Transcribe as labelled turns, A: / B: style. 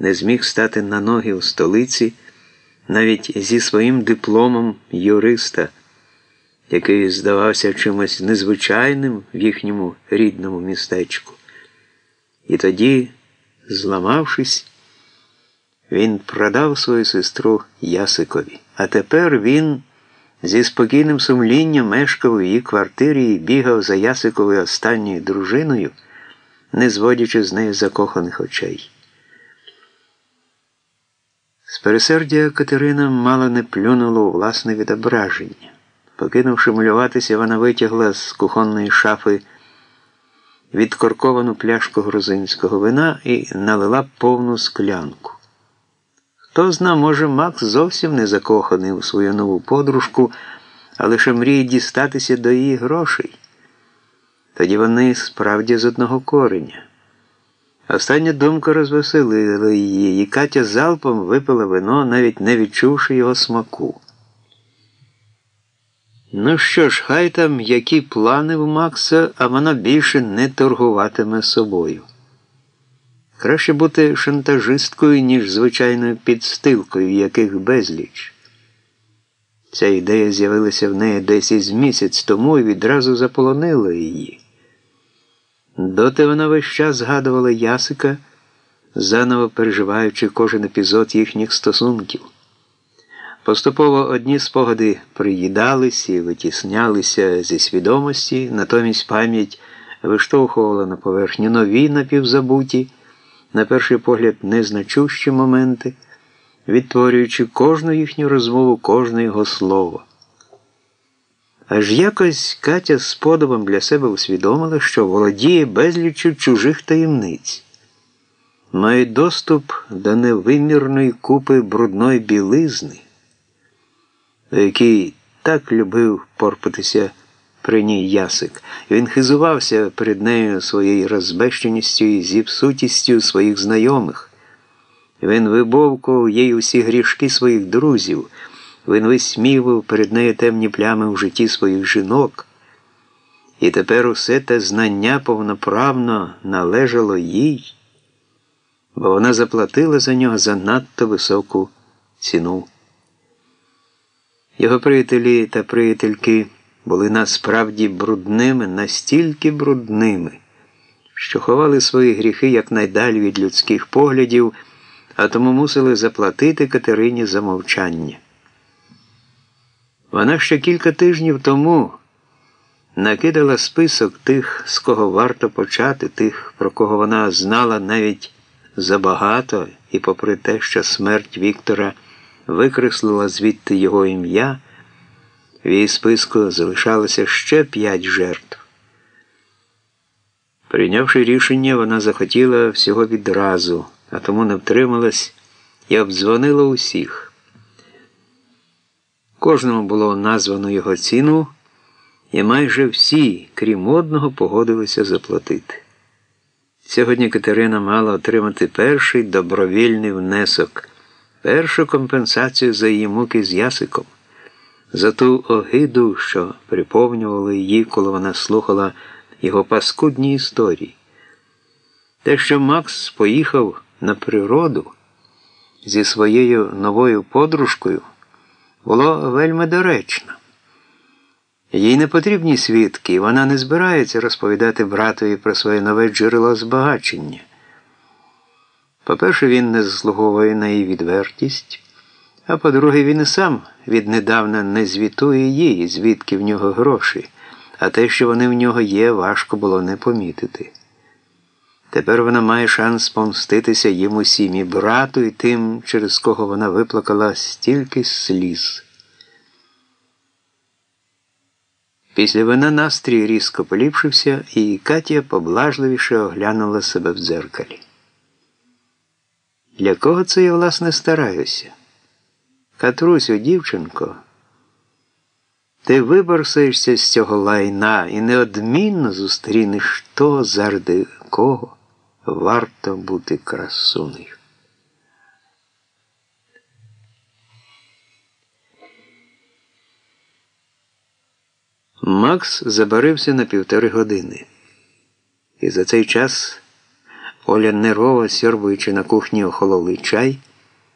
A: не зміг стати на ноги у столиці навіть зі своїм дипломом юриста, який здавався чимось незвичайним в їхньому рідному містечку. І тоді, зламавшись, він продав свою сестру Ясикові. А тепер він зі спокійним сумлінням мешкав у її квартирі і бігав за Ясиковою останньою дружиною, не зводячи з неї закоханих очей. З пересердя Катерина мало не плюнула у власне відображення. Покинувши малюватися, вона витягла з кухонної шафи відкорковану пляшку грузинського вина і налила повну склянку. Хто зна, може, Макс зовсім не закоханий у свою нову подружку, а лише мріє дістатися до її грошей. Тоді вони справді з одного кореня. Остання думка розвеселила її, і Катя залпом випила вино, навіть не відчувши його смаку. Ну що ж, хай там які плани в Макса, а вона більше не торгуватиме собою. Краще бути шантажисткою, ніж звичайною підстилкою, яких безліч. Ця ідея з'явилася в неї десь із місяць тому і відразу заполонила її. Доти вона весь час згадувала Ясика, заново переживаючи кожен епізод їхніх стосунків. Поступово одні спогади приїдались і витіснялися зі свідомості, натомість пам'ять виштовхувала на поверхню нові напівзабуті, на перший погляд, незначущі моменти, відтворюючи кожну їхню розмову, кожне його слово. Аж якось Катя з подобом для себе усвідомила, що володіє безліччю чужих таємниць, має доступ до невимірної купи брудної білизни, до якій так любив порпатися при ній ясик. Він хизувався перед нею своєю розбещеністю і зіпсутістю своїх знайомих. Він вибовкував їй усі грішки своїх друзів. Він висмівив перед нею темні плями в житті своїх жінок, і тепер усе те знання повноправно належало їй, бо вона заплатила за нього занадто високу ціну. Його приятелі та приятельки були насправді брудними, настільки брудними, що ховали свої гріхи якнайдалі від людських поглядів, а тому мусили заплатити Катерині за мовчання. Вона ще кілька тижнів тому накидала список тих, з кого варто почати, тих, про кого вона знала навіть забагато, і попри те, що смерть Віктора викреслила звідти його ім'я, в її списку залишалося ще п'ять жертв. Прийнявши рішення, вона захотіла всього відразу, а тому не втрималась і обдзвонила усіх. Кожному було названо його ціну, і майже всі, крім одного, погодилися заплатити. Сьогодні Катерина мала отримати перший добровільний внесок, першу компенсацію за її муки з ясиком, за ту огиду, що приповнювала її, коли вона слухала його паскудні історії. Те, що Макс поїхав на природу зі своєю новою подружкою було вельми доречно. Їй не потрібні свідки, вона не збирається розповідати братові про своє нове джерело збагачення. По-перше, він не заслуговує на її відвертість, а по-друге, він і сам віднедавна не звітує їй, звідки в нього гроші, а те, що вони в нього є, важко було не помітити. Тепер вона має шанс помститися їм усім і брату, і тим, через кого вона виплакала стільки сліз. Після вина настрій різко поліпшився, і Катя поблажливіше оглянула себе в дзеркалі. Для кого це я, власне, стараюся? Катрусю, дівчинко, ти виборсаєшся з цього лайна і неодмінно зустрінеш то, заради кого варто бути красунею. Макс забарився на півтори години, і за цей час Оля нервово сьорбуючи на кухні охололий чай.